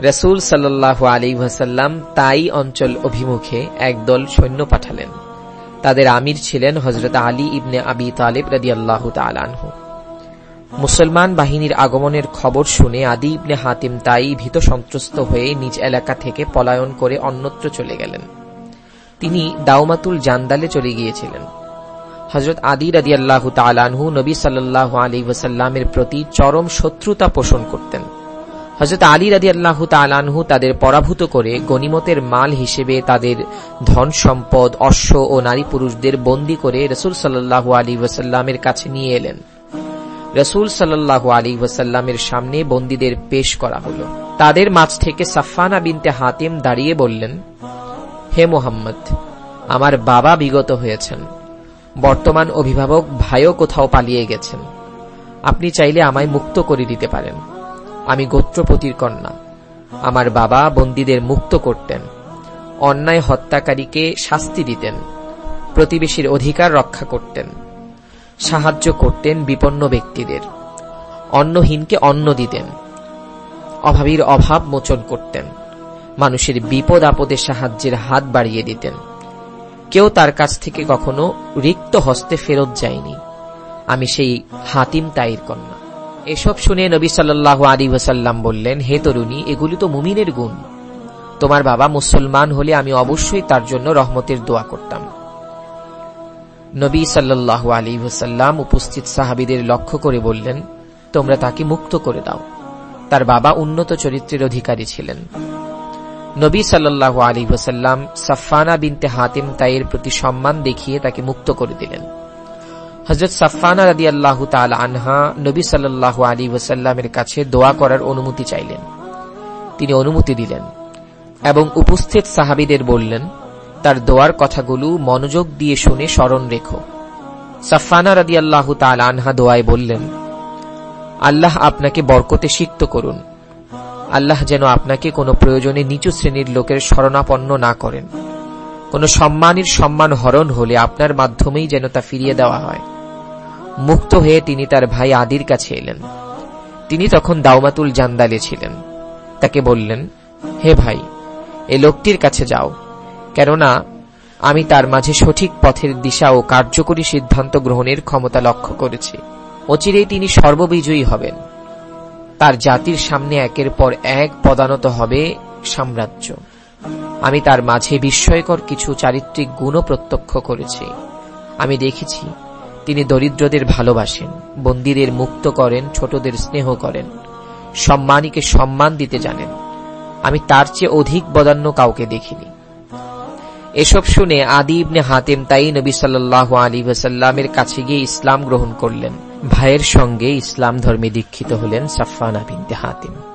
রসুল সাল্লাহ আলী ওয়াসাল্লাম তাই অঞ্চল অভিমুখে একদল সৈন্য পাঠালেন। তাদের আমির ছিলেন হজরত আলী ইবনে আবি তালেব রাদি আল্লাহ তালানহু মুসলমান বাহিনীর আগমনের খবর শুনে আদি ইবনে হাতিম তাই ভীত সন্ত্রস্ত হয়ে নিজ এলাকা থেকে পলায়ন করে অন্যত্র চলে গেলেন। তিনি দাউমাতুল জান্দালে চলে গিয়েছিলেন। হজরত আদি রাদি আল্লাহ তালানহু নবী সাল্লাহ আলী ওসাল্লামের প্রতি চরম শত্রুতা পোষণ করতেন। হজরত আলী রাদি আল্লাহ তালানহু তাদের পরাভূত করে গনিমতের মাল হিসেবে তাদের ধন সম্পদ, অশ্ব ও নারী পুরুষদের বন্দী করে রসুল সাল্লাহ আলী ওসাল্লামের কাছে নিয়ে এলেন। রসুল সাল্লাহ আলী ওসাল্লামের সামনে বন্দীদের পেশ করা হল। তাদের মাঝ থেকে সাফানা বিনতে হাতিম দাঁড়িয়ে বললেন, হে মোহাম্মদ, আমার বাবা বিগত হয়েছেন। বর্তমান অভিভাবক ভাইও কোথাও পালিয়ে গেছেন। আপনি চাইলে আমায় মুক্ত করে দিতে পারেন। আমি গোত্রপতির কন্যা। আমার বাবা বন্দীদের মুক্ত করতেন। অন্যায় হত্যাকারীকে শাস্তি দিতেন। প্রতিবেশীর অধিকার রক্ষা করতেন। সাহায্য করতেন বিপন্ন ব্যক্তিদের। অন্নহীনকে অন্ন দিতেন। অভাবীর অভাব মোচন করতেন। মানুষের বিপদ আপদে সাহায্যের হাত বাড়িয়ে দিতেন। কেউ তার কাছ থেকে কখনো রিক্ত হস্তে ফেরত যায়নি। আমি সেই হাতিম তাইর কন্যা। এসব শুনে নবী সাল্লাহ আলী ওসাল্লাম বললেন, হে তরুণী, এগুলি তো মুমিনের গুণ। তোমার বাবা মুসলমান হলে আমি অবশ্যই তার জন্য রহমতের দোয়া করতাম। নবী সাল্লাহ আলী ওসাল্লাম উপস্থিত সাহাবিদের লক্ষ্য করে বললেন, তোমরা তাকে মুক্ত করে দাও। তার বাবা উন্নত চরিত্রের অধিকারী ছিলেন। নবী সাল্লাহ আলী ওসাল্লাম সাফানা বিনতে হাতিম তাইয়ের প্রতি সম্মান দেখিয়ে তাকে মুক্ত করে দিলেন। হজরত সাফানা রাদি আল্লাহ আনহা নবী সাল্লাহ আলী ওসাল্লামের কাছে দোয়া করার অনুমতি চাইলেন। তিনি অনুমতি দিলেন এবং উপস্থিত সাহাবিদের বললেন, তার দোয়ার কথাগুলো মনোযোগ দিয়ে শুনে স্মরণ রেখো। সাফানা রাদি আল্লাহ তাল আনহা দোয়ায় বললেন, আল্লাহ আপনাকে বরকতে সিক্ত করুন। আল্লাহ যেন আপনাকে কোনো প্রয়োজনে নিচু শ্রেণির লোকের শরণাপন্ন না করেন। কোনো সম্মানের সম্মান হরণ হলে আপনার মাধ্যমেই যেন তা ফিরিয়ে দেওয়া হয়। মুক্ত হয়ে তিনি তার ভাই আদির কাছে এলেন। তিনি তখন দাওমাতুল জান্দালে ছিলেন। তাকে বললেন, হে ভাই, এ লোকটির কাছে যাও, কেননা আমি তার মাঝে সঠিক পথের দিশা ও কার্যকরী সিদ্ধান্ত গ্রহণের ক্ষমতা লক্ষ্য করেছি। অচিরেই তিনি সর্ববিজয়ী হবেন। তার জাতির সামনে একের পর এক পদানত হবে সাম্রাজ্য। আমি তার মাঝে বিস্ময়কর কিছু চারিত্রিক গুণও প্রত্যক্ষ করেছি। আমি দেখেছি তিনি দরিদ্রদের ভালোবাসেন, বন্দীদের মুক্ত করেন, ছোটদের স্নেহ করেন, সম্মানীকে সম্মান দিতে জানেন। আমি তার চেয়ে অধিক বদান্য কাউকে দেখিনি। এসব শুনে আদি ইবনে হাতেম তাই নবী সাল্লাহ আলী ওসাল্লামের কাছে গিয়ে ইসলাম গ্রহণ করলেন। ভাইয়ের সঙ্গে ইসলাম ধর্মে দীক্ষিত হলেন সাফানা বিনতে হাতিম।